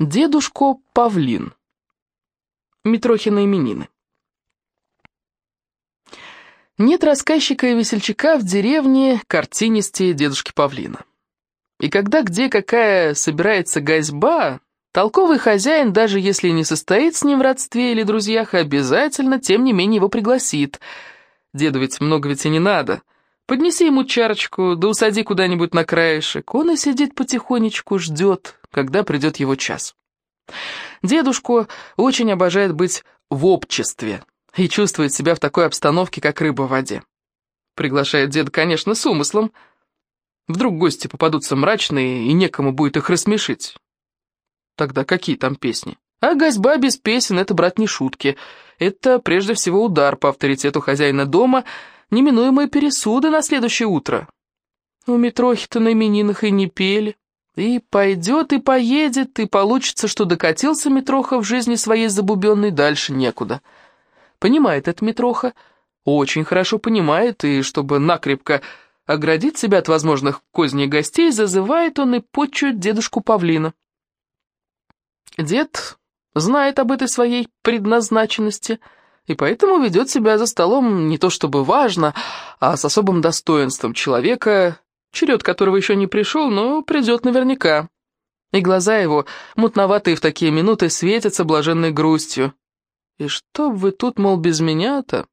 Дедушко Павлин. Митрохина именины. Нет рассказчика и весельчака в деревне картинисте дедушки Павлина. И когда где какая собирается гозьба, толковый хозяин, даже если не состоит с ним в родстве или друзьях, обязательно, тем не менее, его пригласит. Деду ведь много ведь и не надо. Поднеси ему чарочку, да усади куда-нибудь на краешек. Он и сидит потихонечку, ждет, когда придет его час. Дедушку очень обожает быть в обществе и чувствует себя в такой обстановке, как рыба в воде. Приглашает дед, конечно, с умыслом. Вдруг гости попадутся мрачные, и некому будет их рассмешить. Тогда какие там песни? А госьба без песен — это, брат, не шутки. Это, прежде всего, удар по авторитету хозяина дома, неминуемые пересуды на следующее утро. У Митрохи-то на именинах и не пели. И пойдет, и поедет, и получится, что докатился Митроха в жизни своей забубенной дальше некуда. Понимает это Митроха, очень хорошо понимает, и чтобы накрепко оградить себя от возможных козней гостей, зазывает он и почует дедушку Павлина. Дед знает об этой своей предназначенности, и поэтому ведет себя за столом не то чтобы важно, а с особым достоинством человека, черед которого еще не пришел, но придет наверняка. И глаза его, мутноватые в такие минуты, светятся блаженной грустью. И что вы тут, мол, без меня-то?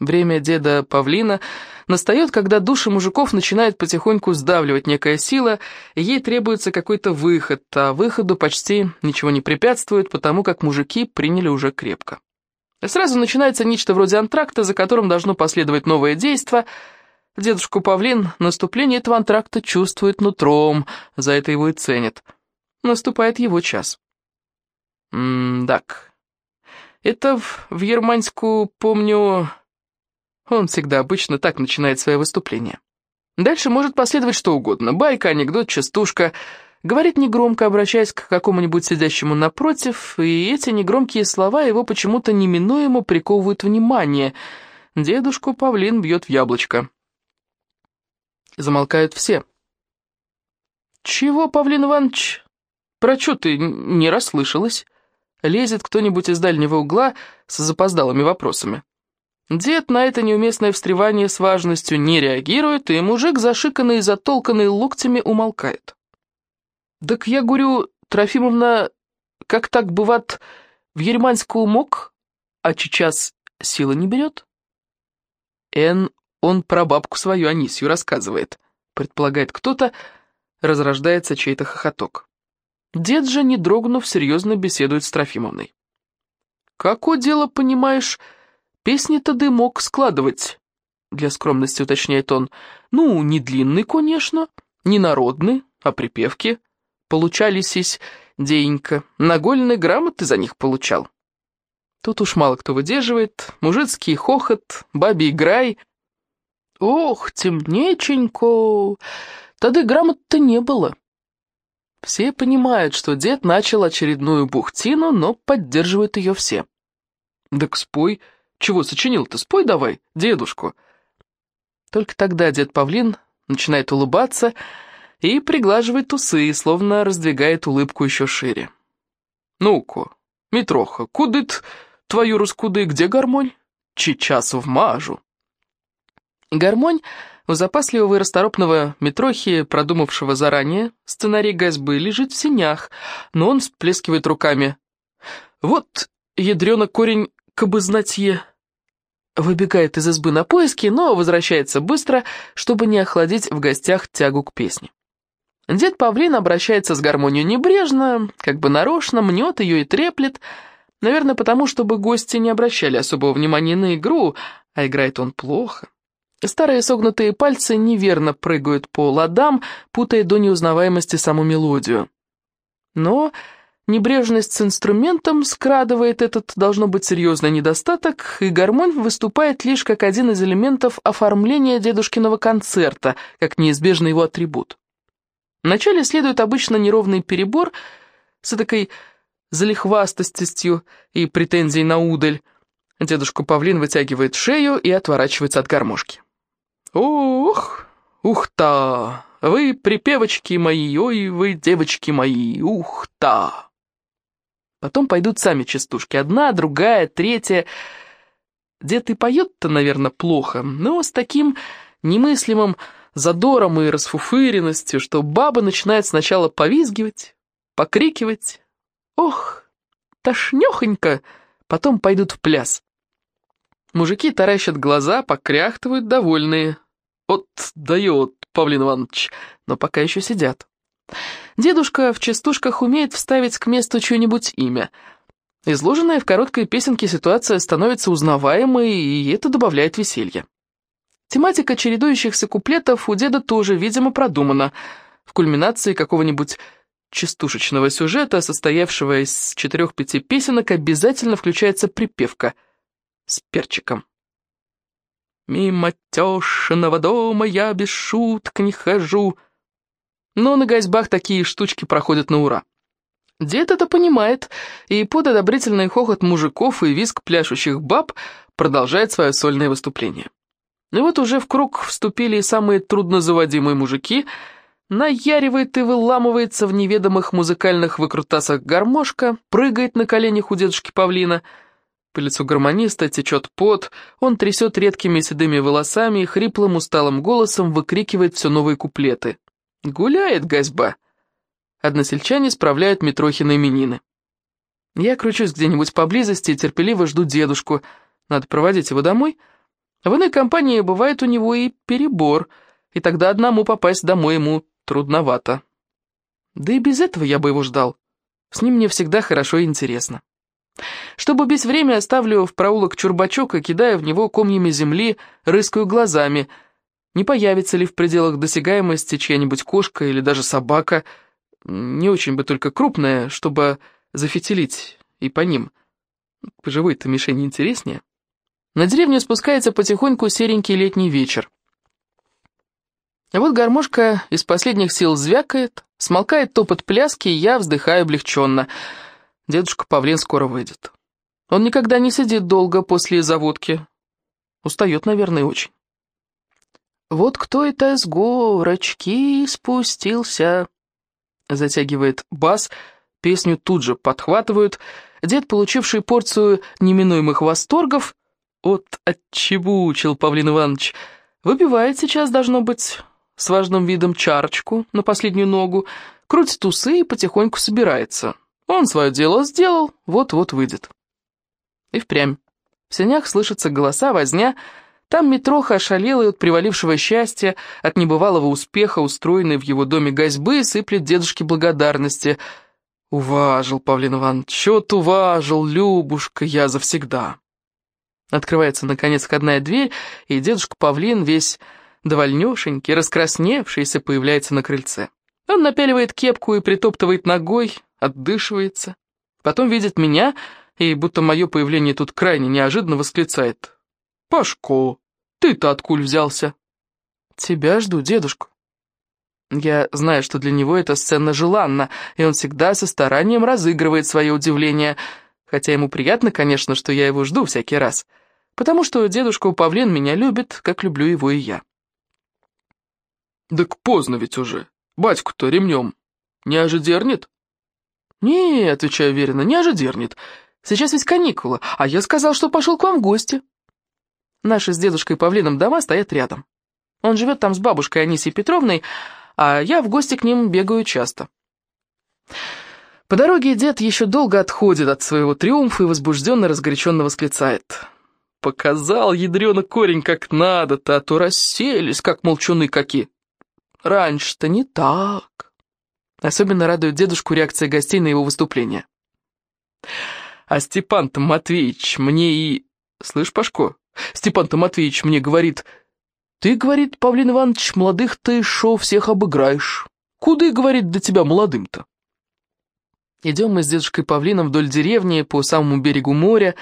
Время деда Павлина настает, когда души мужиков начинает потихоньку сдавливать некая сила, и ей требуется какой-то выход, а выходу почти ничего не препятствует, потому как мужики приняли уже крепко. Сразу начинается нечто вроде антракта, за которым должно последовать новое действие — Дедушка Павлин наступление этого антракта чувствует нутром, за это его и ценит. Наступает его час. М-дак. Это в, в Ерманьску, помню... Он всегда обычно так начинает свое выступление. Дальше может последовать что угодно. Байка, анекдот, частушка. Говорит негромко, обращаясь к какому-нибудь сидящему напротив, и эти негромкие слова его почему-то неминуемо приковывают внимание. Дедушку Павлин бьет в яблочко. Замолкают все. «Чего, Павлин Иванович? Про что ты не расслышалась?» Лезет кто-нибудь из дальнего угла с запоздалыми вопросами. Дед на это неуместное встревание с важностью не реагирует, и мужик, зашиканный и затолканный локтями, умолкает. «Так я говорю, Трофимовна, как так бывает, в Ерманскую мог, а сейчас сила не берет?» Эн он про бабку свою Анисью рассказывает. Предполагает кто-то, разрождается чей-то хохоток. Дед же, не дрогнув, серьезно беседует с Трофимовной. «Какое дело, понимаешь, песни-то дымок складывать?» Для скромности уточняет он. «Ну, не длинный, конечно, не народный, а припевки. Получались денька, нагольные грамоты за них получал». Тут уж мало кто выдерживает, мужицкий хохот, бабий грай — Ох, темнеченько, тогда грамот-то не было. Все понимают, что дед начал очередную бухтину, но поддерживают ее все. Так спой, чего сочинил-то, спой давай, дедушку. Только тогда дед Павлин начинает улыбаться и приглаживает усы, словно раздвигает улыбку еще шире. «Ну-ка, Митроха, кудыт твою раскуды, где гармонь? Сейчас вмажу». Гармонь у запасливого и расторопного Митрохи, продумавшего заранее, сценарий Газбы лежит в синях, но он всплескивает руками. «Вот, ядрёно корень кабызнатье!» Выбегает из избы на поиски, но возвращается быстро, чтобы не охладить в гостях тягу к песне. Дед Павлин обращается с гармонией небрежно, как бы нарочно, мнет ее и треплет, наверное, потому, чтобы гости не обращали особого внимания на игру, а играет он плохо. Старые согнутые пальцы неверно прыгают по ладам, путая до неузнаваемости саму мелодию. Но небрежность с инструментом скрадывает этот, должно быть, серьезный недостаток, и гармонь выступает лишь как один из элементов оформления дедушкиного концерта, как неизбежный его атрибут. Вначале следует обычно неровный перебор с такой залихвастостью и претензией на удаль. Дедушка Павлин вытягивает шею и отворачивается от гармошки. «Ох, Ух-та! Вы припевочки мои, ой, вы девочки мои, ух-та! Потом пойдут сами частушки. Одна, другая, третья. Дед и поет-то, наверное, плохо, но с таким немыслимым задором и расфуфыренностью, что баба начинает сначала повизгивать, покрикивать. Ох, тошнёхонько, потом пойдут в пляс. Мужики таращат глаза, покряхтывают довольные. Вот дает Павлин Иванович, но пока еще сидят. Дедушка в частушках умеет вставить к месту что-нибудь имя. Изложенная в короткой песенке ситуация становится узнаваемой, и это добавляет веселья. Тематика чередующихся куплетов у деда тоже, видимо, продумана. В кульминации какого-нибудь частушечного сюжета, состоявшего из четырех-пяти песенок, обязательно включается припевка с перчиком. «Мимо тёшиного дома я без шуток не хожу», но на гайсбах такие штучки проходят на ура. Дед это понимает, и под одобрительный хохот мужиков и визг пляшущих баб продолжает свое сольное выступление. И вот уже в круг вступили и самые труднозаводимые мужики, наяривает и выламывается в неведомых музыкальных выкрутасах гармошка, прыгает на коленях у дедушки Павлина. По лицу гармониста течет пот, он трясет редкими седыми волосами и хриплым усталым голосом выкрикивает все новые куплеты. Гуляет гозьба. Односельчане справляют Митрохины именины. Я кручусь где-нибудь поблизости и терпеливо жду дедушку. Надо проводить его домой. В иной компании бывает у него и перебор, и тогда одному попасть домой ему трудновато. Да и без этого я бы его ждал. С ним мне всегда хорошо и интересно. Чтобы убить время, оставлю в проулок чурбачок и кидаю в него комьями земли, рыскаю глазами — не появится ли в пределах досягаемости чья-нибудь кошка или даже собака, не очень бы только крупная, чтобы зафитилить и по ним. По живой-то мишени интереснее. На деревню спускается потихоньку серенький летний вечер. А вот гармошка из последних сил звякает, смолкает топот пляски, и я вздыхаю облегченно. Дедушка Павлин скоро выйдет. Он никогда не сидит долго после заводки. Устает, наверное, очень. «Вот кто это с горочки спустился?» Затягивает бас, песню тут же подхватывают. Дед, получивший порцию неминуемых восторгов, от отчебучил Павлин Иванович, выпивает сейчас, должно быть, с важным видом чарочку на последнюю ногу, крутит усы и потихоньку собирается. Он свое дело сделал, вот-вот выйдет. И впрямь. В сенях слышатся голоса, возня, там Митроха ошалелый от привалившего счастья, от небывалого успеха, устроенной в его доме гостьбы, сыплет дедушке благодарности. «Уважил, Павлин Иванович, чё уважил, Любушка, я завсегда». Открывается, наконец, входная дверь, и дедушка Павлин, весь довольнёшенький, раскрасневшийся, появляется на крыльце. Он напяливает кепку и притоптывает ногой, отдышивается. Потом видит меня, и, будто мое появление тут крайне неожиданно, восклицает. «Пашко, ты-то откуль взялся?» «Тебя жду, дедушка». Я знаю, что для него эта сцена желанна, и он всегда со старанием разыгрывает свое удивление, хотя ему приятно, конечно, что я его жду всякий раз, потому что дедушка Павлен меня любит, как люблю его и я. «Так поздно ведь уже. Батьку-то ремнем не ожидернет?» «Не», — отвечаю уверенно, — «не ожидернет. Сейчас ведь каникулы, а я сказал, что пошел к вам в гости». Наши с дедушкой Павлином дома стоят рядом. Он живет там с бабушкой Анисией Петровной, а я в гости к ним бегаю часто. По дороге дед еще долго отходит от своего триумфа и возбужденно разгоряченно восклицает. «Показал ядрёно корень как надо-то, а то расселись, как молчуны какие. Раньше-то не так». Особенно радует дедушку реакция гостей на его выступление. «А Степан-то Матвеевич мне и... Слышь, Пашко, Степан-то Матвеевич мне говорит, «Ты, — говорит Павлин Иванович, — молодых ты шо всех обыграешь. Куда, — говорит, — до тебя молодым-то?» Идем мы с дедушкой Павлином вдоль деревни по самому берегу моря.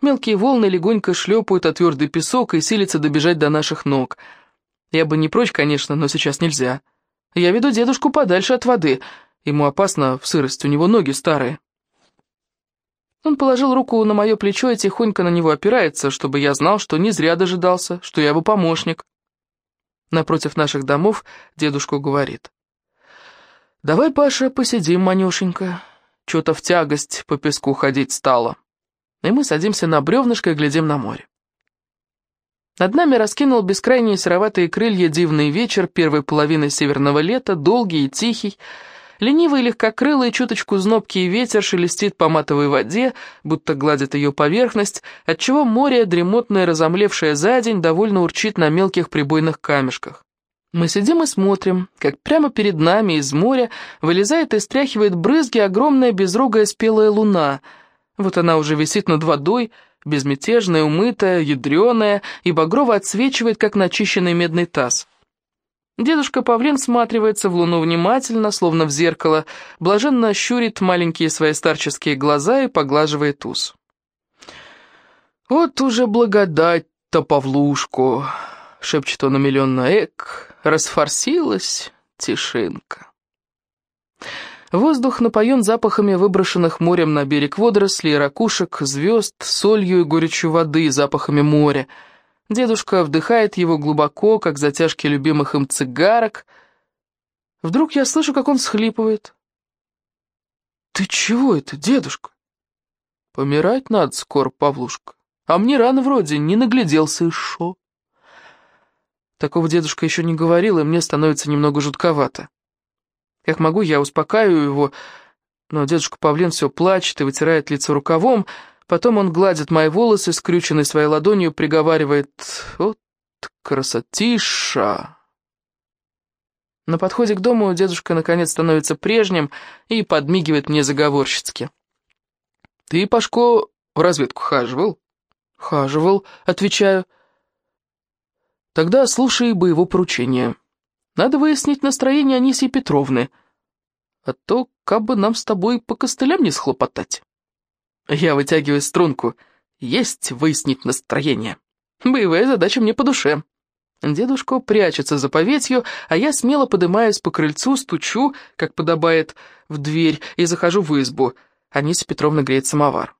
Мелкие волны легонько шлепают о твердый песок и силятся добежать до наших ног. Я бы не прочь, конечно, но сейчас нельзя. Я веду дедушку подальше от воды. Ему опасно в сырость, у него ноги старые. Он положил руку на мое плечо и тихонько на него опирается, чтобы я знал, что не зря дожидался, что я его помощник. Напротив наших домов дедушка говорит. «Давай, Паша, посидим, манюшенька. Чё-то в тягость по песку ходить стало». И мы садимся на бревнышко и глядим на море. Над нами раскинул бескрайние сероватые крылья дивный вечер первой половины северного лета, долгий и тихий. Ленивый, легкокрылый, чуточку знобкий ветер шелестит по матовой воде, будто гладит ее поверхность, отчего море, дремотное, разомлевшее за день, довольно урчит на мелких прибойных камешках. Мы сидим и смотрим, как прямо перед нами из моря вылезает и стряхивает брызги огромная безрогая спелая луна. Вот она уже висит над водой, безмятежная, умытая, ядреная, и багрово отсвечивает, как начищенный медный таз. Дедушка Павлин всматривается в луну внимательно, словно в зеркало, блаженно щурит маленькие свои старческие глаза и поглаживает ус. «Вот уже благодать-то, Павлушку!» — шепчет он умиленно. «Эк, расфорсилась тишинка!» Воздух напоен запахами выброшенных морем на берег водорослей, ракушек, звезд, солью и горечью воды, запахами моря. Дедушка вдыхает его глубоко, как затяжки любимых им цигарок. Вдруг я слышу, как он схлипывает. «Ты чего это, дедушка?» «Помирать надо скоро, Павлушка. А мне рано вроде, не нагляделся и шо». Такого дедушка еще не говорил, и мне становится немного жутковато. Как могу, я успокаиваю его, но дедушка Павлин все плачет и вытирает лицо рукавом, потом он гладит мои волосы, скрюченной своей ладонью, приговаривает «Вот красотиша!» На подходе к дому дедушка наконец становится прежним и подмигивает мне заговорщицки. «Ты, Пашко, в разведку хаживал?» «Хаживал», — отвечаю. «Тогда слушай бы его поручение». Надо выяснить настроение Анисии Петровны. А то, как бы нам с тобой по костылям не схлопотать. Я вытягиваю струнку. Есть выяснить настроение. Боевая задача мне по душе. Дедушка прячется за поветью, а я смело поднимаюсь по крыльцу, стучу, как подобает, в дверь и захожу в избу. Анисия Петровна греет самовар.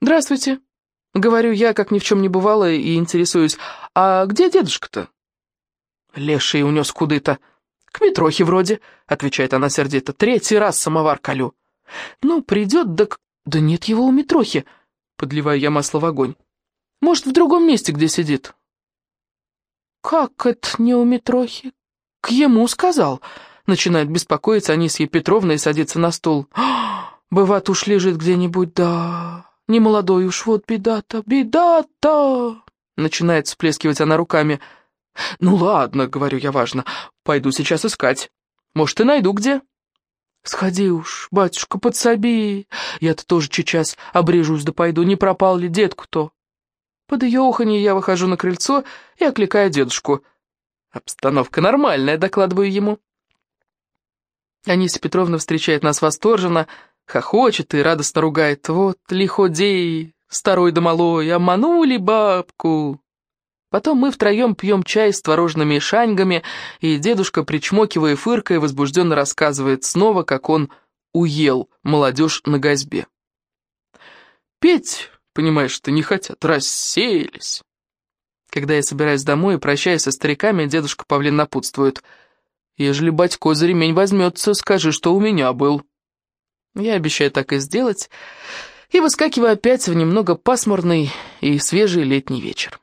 «Здравствуйте», — говорю я, как ни в чем не бывало, и интересуюсь. «А где дедушка-то?» Леший унес куды-то. К Митрохе вроде, отвечает она сердито. Третий раз самовар колю. Ну, придет, да... Да нет его у Митрохи, подливаю я масло в огонь. Может, в другом месте, где сидит. Как это не у Митрохи? К ему сказал. Начинает беспокоиться Анисья Петровна и садится на стул. Бывает, уж лежит где-нибудь, да... Не молодой уж, вот беда-то, беда-то! Начинает всплескивать она руками. «Ну ладно», — говорю я важно, — «пойду сейчас искать. Может, и найду где». «Сходи уж, батюшка, подсоби. Я-то тоже сейчас обрежусь да пойду, не пропал ли детку-то?» Под ее уханье я выхожу на крыльцо и окликаю дедушку. «Обстановка нормальная», — докладываю ему. Анисия Петровна встречает нас восторженно, хохочет и радостно ругает. «Вот лиходей, старой да малой, обманули бабку!» Потом мы втроем пьем чай с творожными шаньгами, и дедушка, причмокивая и возбужденно рассказывает снова, как он уел молодежь на гозьбе. Петь, понимаешь, ты не хотят, рассеялись. Когда я собираюсь домой и прощаюсь со стариками, дедушка Павлин напутствует. «Ежели батько за ремень возьмется, скажи, что у меня был». Я обещаю так и сделать, и выскакиваю опять в немного пасмурный и свежий летний вечер.